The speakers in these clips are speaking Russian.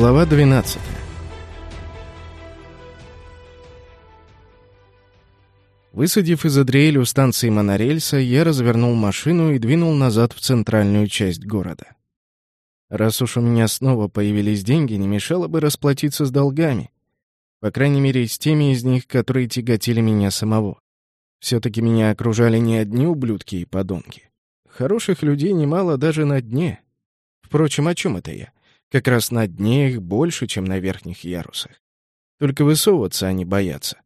Глава 12 Высадив из Адриэль у станции монорельса, я развернул машину и двинул назад в центральную часть города. Раз уж у меня снова появились деньги, не мешало бы расплатиться с долгами. По крайней мере, с теми из них, которые тяготили меня самого. Все-таки меня окружали не одни ублюдки и подонки. Хороших людей немало даже на дне. Впрочем, о чем это я? Как раз на дне их больше, чем на верхних ярусах. Только высовываться они боятся.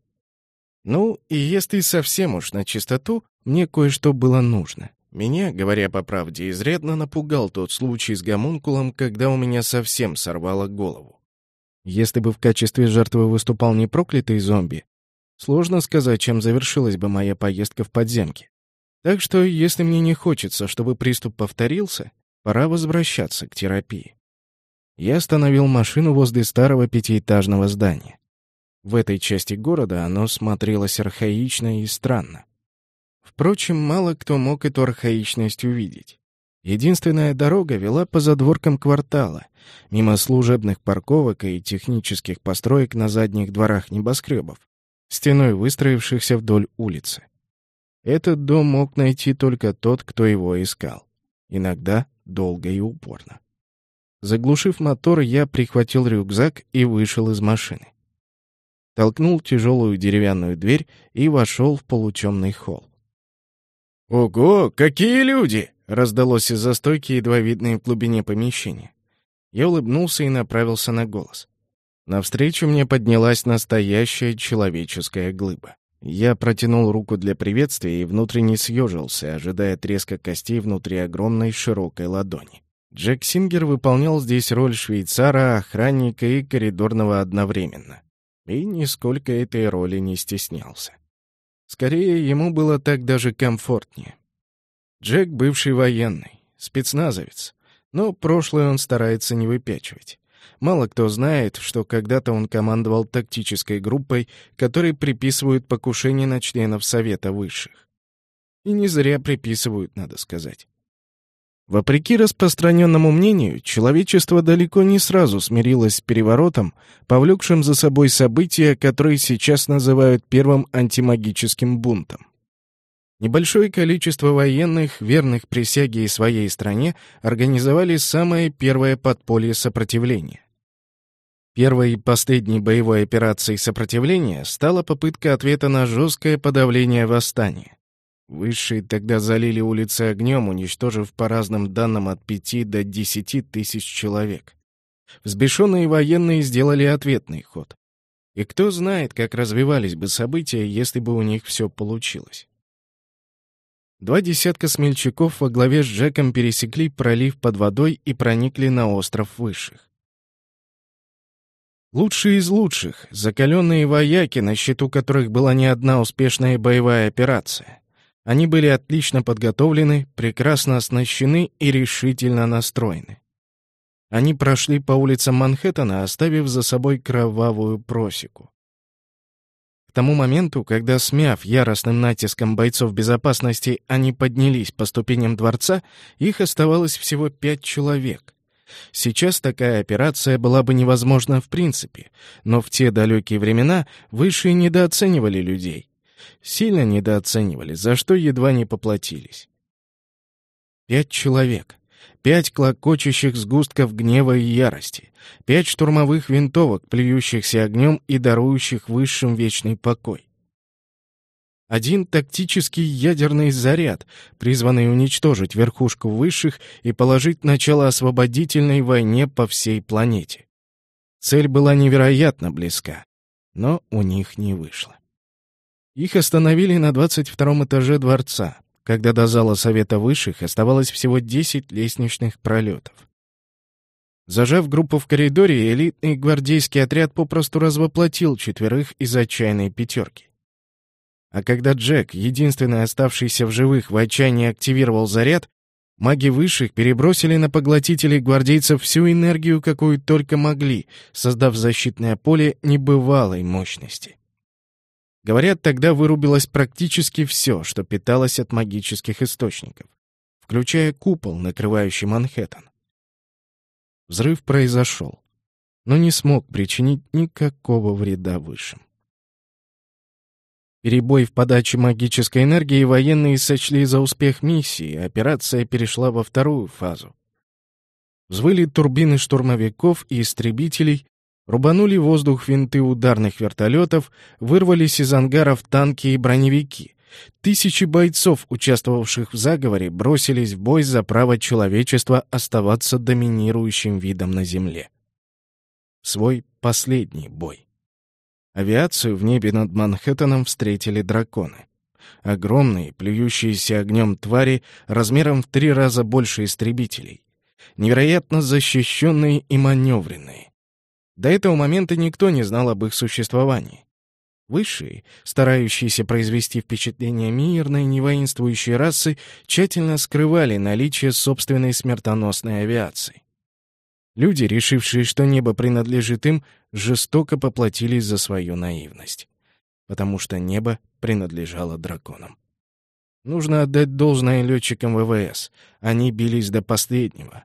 Ну, и если совсем уж на чистоту, мне кое-что было нужно. Меня, говоря по правде, изрядно напугал тот случай с гомункулом, когда у меня совсем сорвало голову. Если бы в качестве жертвы выступал не проклятый зомби, сложно сказать, чем завершилась бы моя поездка в подземки. Так что, если мне не хочется, чтобы приступ повторился, пора возвращаться к терапии. Я остановил машину возле старого пятиэтажного здания. В этой части города оно смотрелось архаично и странно. Впрочем, мало кто мог эту архаичность увидеть. Единственная дорога вела по задворкам квартала, мимо служебных парковок и технических построек на задних дворах небоскребов, стеной выстроившихся вдоль улицы. Этот дом мог найти только тот, кто его искал. Иногда долго и упорно. Заглушив мотор, я прихватил рюкзак и вышел из машины толкнул тяжелую деревянную дверь и вошел в полутемный холл. «Ого, какие люди!» — раздалось из-за стойки, едва видное в глубине помещения. Я улыбнулся и направился на голос. Навстречу мне поднялась настоящая человеческая глыба. Я протянул руку для приветствия и внутренне съежился, ожидая треска костей внутри огромной широкой ладони. Джек Сингер выполнял здесь роль швейцара, охранника и коридорного одновременно и нисколько этой роли не стеснялся. Скорее, ему было так даже комфортнее. Джек — бывший военный, спецназовец, но прошлое он старается не выпячивать. Мало кто знает, что когда-то он командовал тактической группой, которой приписывают покушение на членов Совета Высших. И не зря приписывают, надо сказать. Вопреки распространенному мнению, человечество далеко не сразу смирилось с переворотом, повлекшим за собой события, которые сейчас называют первым антимагическим бунтом. Небольшое количество военных, верных присяге и своей стране, организовали самое первое подполье сопротивления. Первой и последней боевой операцией сопротивления стала попытка ответа на жесткое подавление восстания. Высшие тогда залили улицы огнем, уничтожив по разным данным от пяти до десяти тысяч человек. Взбешенные военные сделали ответный ход. И кто знает, как развивались бы события, если бы у них все получилось. Два десятка смельчаков во главе с Джеком пересекли пролив под водой и проникли на остров Высших. Лучшие из лучших, закаленные вояки, на счету которых была не одна успешная боевая операция. Они были отлично подготовлены, прекрасно оснащены и решительно настроены. Они прошли по улицам Манхэттена, оставив за собой кровавую просеку. К тому моменту, когда, смяв яростным натиском бойцов безопасности, они поднялись по ступеням дворца, их оставалось всего пять человек. Сейчас такая операция была бы невозможна в принципе, но в те далекие времена высшие недооценивали людей сильно недооценивали, за что едва не поплатились. Пять человек. Пять клокочущих сгустков гнева и ярости. Пять штурмовых винтовок, плюющихся огнем и дарующих высшим вечный покой. Один тактический ядерный заряд, призванный уничтожить верхушку высших и положить начало освободительной войне по всей планете. Цель была невероятно близка, но у них не вышло. Их остановили на 22 этаже дворца, когда до зала Совета Высших оставалось всего 10 лестничных пролетов. Зажав группу в коридоре, элитный гвардейский отряд попросту развоплотил четверых из отчаянной пятерки. А когда Джек, единственный оставшийся в живых, в отчаянии активировал заряд, маги высших перебросили на поглотителей гвардейцев всю энергию, какую только могли, создав защитное поле небывалой мощности. Говорят, тогда вырубилось практически все, что питалось от магических источников, включая купол, накрывающий Манхэттен. Взрыв произошел. но не смог причинить никакого вреда высшим. Перебой в подаче магической энергии военные сочли за успех миссии, операция перешла во вторую фазу. Взвыли турбины штурмовиков и истребителей, рубанули воздух винты ударных вертолетов, вырвались из ангаров танки и броневики. Тысячи бойцов, участвовавших в заговоре, бросились в бой за право человечества оставаться доминирующим видом на Земле. Свой последний бой. Авиацию в небе над Манхэттеном встретили драконы. Огромные, плюющиеся огнем твари размером в три раза больше истребителей. Невероятно защищенные и маневренные. До этого момента никто не знал об их существовании. Высшие, старающиеся произвести впечатление мирной, невоинствующей расы, тщательно скрывали наличие собственной смертоносной авиации. Люди, решившие, что небо принадлежит им, жестоко поплатились за свою наивность. Потому что небо принадлежало драконам. Нужно отдать должное летчикам ВВС. Они бились до последнего.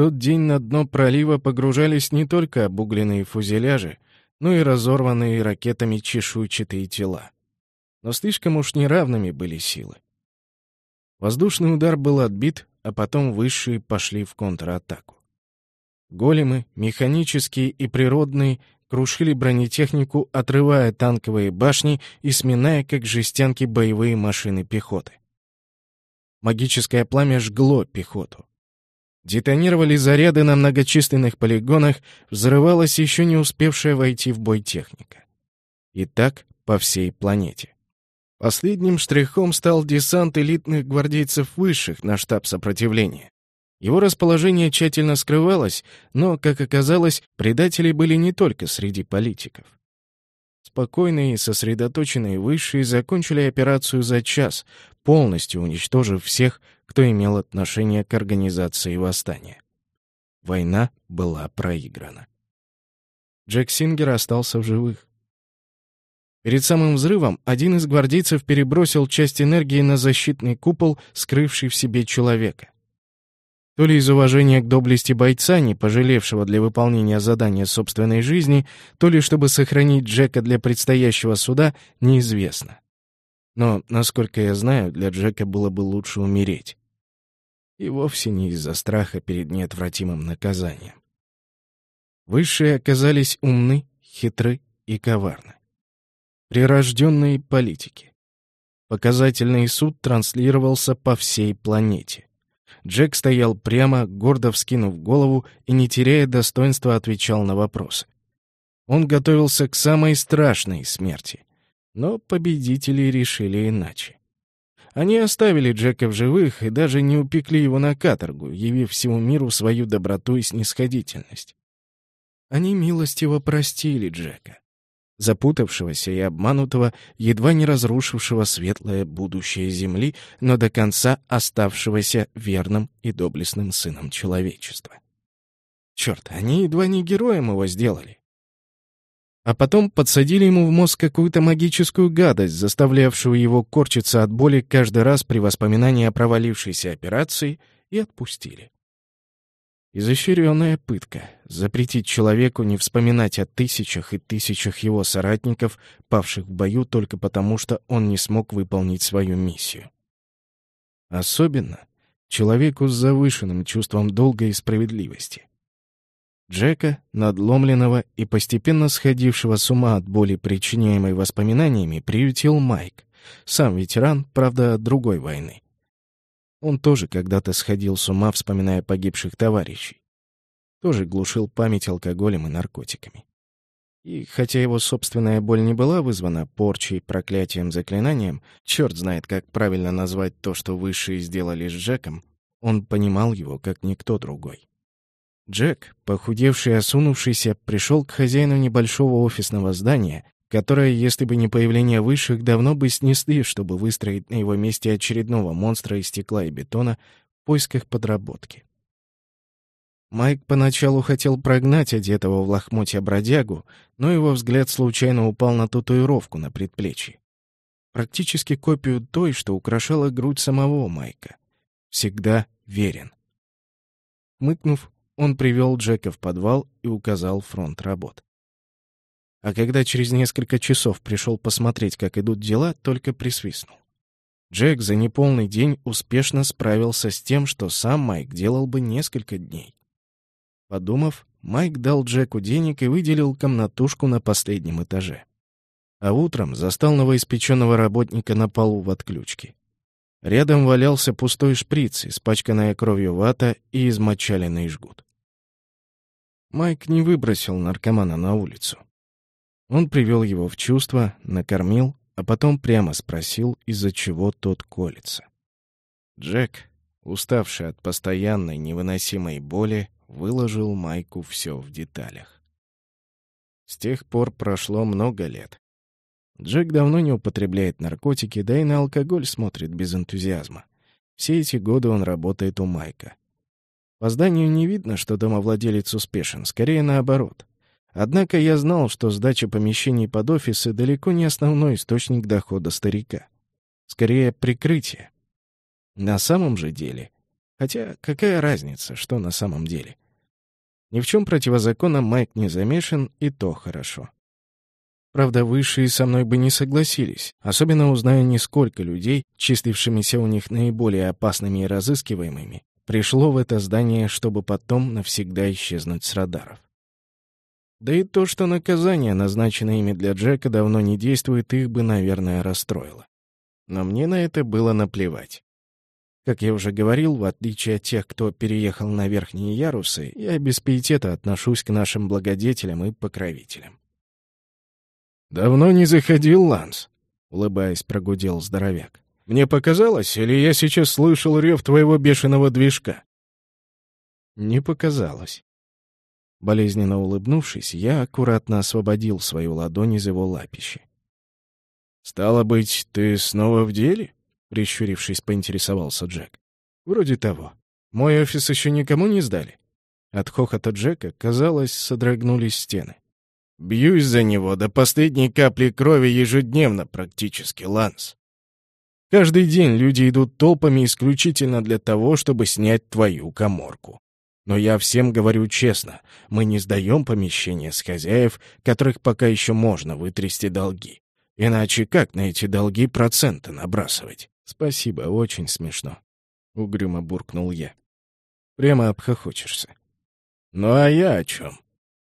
Тот день на дно пролива погружались не только обугленные фузеляжи, но и разорванные ракетами чешуйчатые тела. Но слишком уж неравными были силы. Воздушный удар был отбит, а потом высшие пошли в контратаку. Големы, механические и природные, крушили бронетехнику, отрывая танковые башни и сминая, как жестянки, боевые машины пехоты. Магическое пламя жгло пехоту. Детонировали заряды на многочисленных полигонах, взрывалась еще не успевшая войти в бой техника. И так по всей планете. Последним штрихом стал десант элитных гвардейцев высших на штаб сопротивления. Его расположение тщательно скрывалось, но, как оказалось, предатели были не только среди политиков. Спокойные и сосредоточенные высшие закончили операцию за час, полностью уничтожив всех, кто имел отношение к организации восстания. Война была проиграна. Джек Сингер остался в живых. Перед самым взрывом один из гвардейцев перебросил часть энергии на защитный купол, скрывший в себе человека. То ли из уважения к доблести бойца, не пожалевшего для выполнения задания собственной жизни, то ли чтобы сохранить Джека для предстоящего суда, неизвестно. Но, насколько я знаю, для Джека было бы лучше умереть. И вовсе не из-за страха перед неотвратимым наказанием. Высшие оказались умны, хитры и коварны. Прирожденные политики. Показательный суд транслировался по всей планете. Джек стоял прямо, гордо вскинув голову и, не теряя достоинства, отвечал на вопросы. Он готовился к самой страшной смерти. Но победители решили иначе. Они оставили Джека в живых и даже не упекли его на каторгу, явив всему миру свою доброту и снисходительность. Они милостиво простили Джека запутавшегося и обманутого, едва не разрушившего светлое будущее Земли, но до конца оставшегося верным и доблестным сыном человечества. Черт, они едва не героем его сделали. А потом подсадили ему в мозг какую-то магическую гадость, заставлявшую его корчиться от боли каждый раз при воспоминании о провалившейся операции, и отпустили. Изощренная пытка — запретить человеку не вспоминать о тысячах и тысячах его соратников, павших в бою только потому, что он не смог выполнить свою миссию. Особенно человеку с завышенным чувством долга и справедливости. Джека, надломленного и постепенно сходившего с ума от боли, причиняемой воспоминаниями, приютил Майк, сам ветеран, правда, другой войны. Он тоже когда-то сходил с ума, вспоминая погибших товарищей. Тоже глушил память алкоголем и наркотиками. И хотя его собственная боль не была вызвана порчей, проклятием, заклинанием, черт знает, как правильно назвать то, что высшие сделали с Джеком, он понимал его, как никто другой. Джек, похудевший и осунувшийся, пришел к хозяину небольшого офисного здания, которое, если бы не появление высших, давно бы снесли, чтобы выстроить на его месте очередного монстра из стекла и бетона в поисках подработки. Майк поначалу хотел прогнать одетого в лохмотья бродягу, но его взгляд случайно упал на татуировку на предплечье. Практически копию той, что украшала грудь самого Майка. Всегда верен. Мыкнув, он привел Джека в подвал и указал фронт работ. А когда через несколько часов пришел посмотреть, как идут дела, только присвистнул. Джек за неполный день успешно справился с тем, что сам Майк делал бы несколько дней. Подумав, Майк дал Джеку денег и выделил комнатушку на последнем этаже. А утром застал новоиспеченного работника на полу в отключке. Рядом валялся пустой шприц, испачканная кровью вата и измочаленный жгут. Майк не выбросил наркомана на улицу. Он привел его в чувство, накормил, а потом прямо спросил, из-за чего тот колется. Джек, уставший от постоянной невыносимой боли, выложил Майку все в деталях. С тех пор прошло много лет. Джек давно не употребляет наркотики, да и на алкоголь смотрит без энтузиазма. Все эти годы он работает у Майка. По зданию не видно, что домовладелец успешен, скорее наоборот. Однако я знал, что сдача помещений под офисы далеко не основной источник дохода старика. Скорее, прикрытие. На самом же деле... Хотя какая разница, что на самом деле? Ни в чем противозаконно Майк не замешан, и то хорошо. Правда, высшие со мной бы не согласились, особенно узнаю, несколько людей, числившимися у них наиболее опасными и разыскиваемыми, пришло в это здание, чтобы потом навсегда исчезнуть с радаров. Да и то, что наказание, назначенное ими для Джека, давно не действует, их бы, наверное, расстроило. Но мне на это было наплевать. Как я уже говорил, в отличие от тех, кто переехал на верхние ярусы, я без пиетета отношусь к нашим благодетелям и покровителям. «Давно не заходил, Ланс», — улыбаясь, прогудел здоровяк. «Мне показалось, или я сейчас слышал рев твоего бешеного движка?» Не показалось. Болезненно улыбнувшись, я аккуратно освободил свою ладонь из его лапищи. «Стало быть, ты снова в деле?» — прищурившись, поинтересовался Джек. «Вроде того. Мой офис еще никому не сдали?» От хохота Джека, казалось, содрогнулись стены. «Бьюсь за него до последней капли крови ежедневно практически, Ланс. Каждый день люди идут толпами исключительно для того, чтобы снять твою коморку. Но я всем говорю честно, мы не сдаем помещения с хозяев, которых пока еще можно вытрясти долги. Иначе как на эти долги проценты набрасывать? Спасибо, очень смешно. Угрюмо буркнул я. Прямо обхохочешься. Ну а я о чем?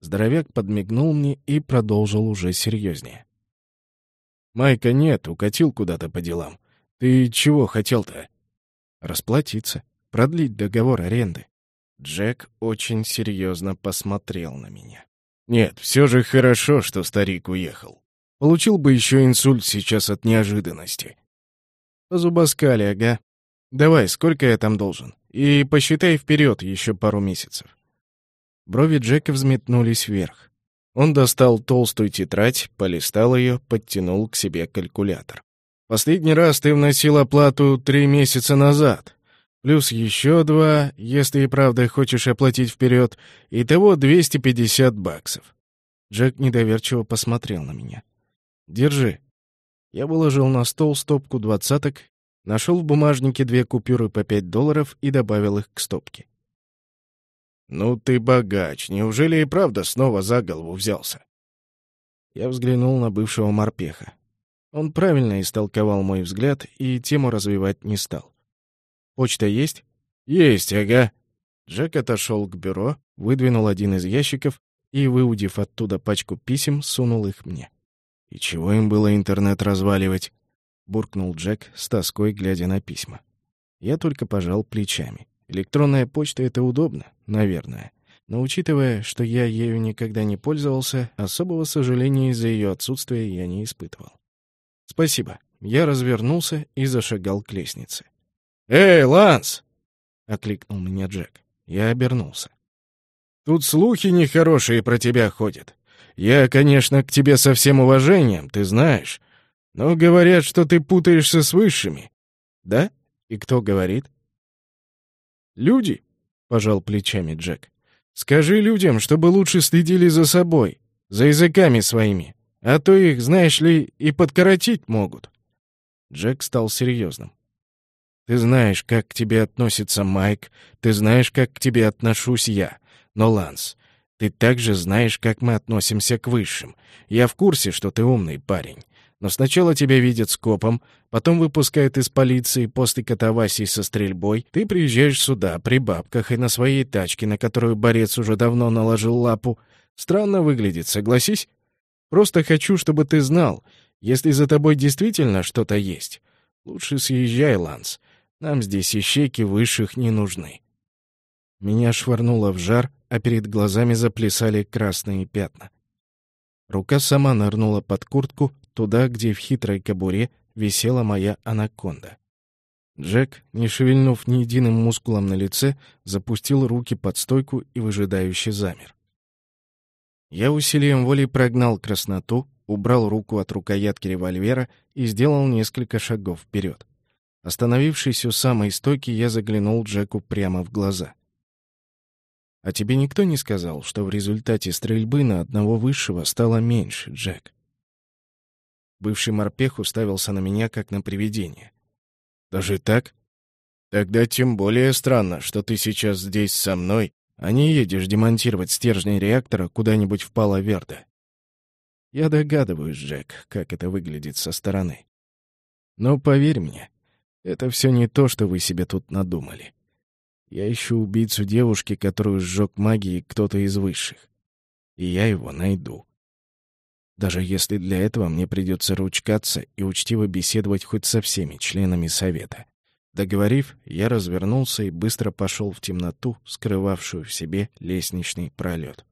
Здоровяк подмигнул мне и продолжил уже серьезнее. Майка нет, укатил куда-то по делам. Ты чего хотел-то? Расплатиться, продлить договор аренды. Джек очень серьезно посмотрел на меня. «Нет, все же хорошо, что старик уехал. Получил бы еще инсульт сейчас от неожиданности». «Позубоскали, ага. Давай, сколько я там должен? И посчитай вперед еще пару месяцев». Брови Джека взметнулись вверх. Он достал толстую тетрадь, полистал ее, подтянул к себе калькулятор. «Последний раз ты вносил оплату три месяца назад. Плюс еще два, если и правда хочешь оплатить вперед. Итого 250 баксов. Джек недоверчиво посмотрел на меня. «Держи». Я выложил на стол стопку двадцаток, нашел в бумажнике две купюры по пять долларов и добавил их к стопке. «Ну ты богач, неужели и правда снова за голову взялся?» Я взглянул на бывшего морпеха. Он правильно истолковал мой взгляд и тему развивать не стал. Почта есть?» «Есть, ага». Джек отошел к бюро, выдвинул один из ящиков и, выудив оттуда пачку писем, сунул их мне. «И чего им было интернет разваливать?» — буркнул Джек с тоской, глядя на письма. Я только пожал плечами. Электронная почта — это удобно, наверное. Но учитывая, что я ею никогда не пользовался, особого сожаления из-за ее отсутствия я не испытывал. «Спасибо». Я развернулся и зашагал к лестнице. «Эй, Ланс!» — окликнул меня Джек. Я обернулся. «Тут слухи нехорошие про тебя ходят. Я, конечно, к тебе со всем уважением, ты знаешь. Но говорят, что ты путаешься с высшими. Да? И кто говорит?» «Люди», — пожал плечами Джек. «Скажи людям, чтобы лучше следили за собой, за языками своими, а то их, знаешь ли, и подкоротить могут». Джек стал серьезным. Ты знаешь, как к тебе относится Майк, ты знаешь, как к тебе отношусь я. Но, Ланс, ты также знаешь, как мы относимся к высшим. Я в курсе, что ты умный парень. Но сначала тебя видят с копом, потом выпускают из полиции после катавасии со стрельбой. Ты приезжаешь сюда при бабках и на своей тачке, на которую борец уже давно наложил лапу. Странно выглядит, согласись? Просто хочу, чтобы ты знал, если за тобой действительно что-то есть, лучше съезжай, Ланс. Нам здесь ищейки высших не нужны. Меня швырнуло в жар, а перед глазами заплясали красные пятна. Рука сама нырнула под куртку, туда, где в хитрой кобуре висела моя анаконда. Джек, не шевельнув ни единым мускулом на лице, запустил руки под стойку и выжидающе замер. Я усилием воли прогнал красноту, убрал руку от рукоятки револьвера и сделал несколько шагов вперед. Остановившись у самой стойки, я заглянул Джеку прямо в глаза. «А тебе никто не сказал, что в результате стрельбы на одного высшего стало меньше, Джек?» Бывший морпех уставился на меня, как на привидение. «Даже так? Тогда тем более странно, что ты сейчас здесь со мной, а не едешь демонтировать стержни реактора куда-нибудь в Пало-Верде». Я догадываюсь, Джек, как это выглядит со стороны. Но поверь мне, это все не то, что вы себе тут надумали. Я ищу убийцу девушки, которую сжег магией кто-то из высших. И я его найду. Даже если для этого мне придется ручкаться и учтиво беседовать хоть со всеми членами совета. Договорив, я развернулся и быстро пошел в темноту, скрывавшую в себе лестничный пролет.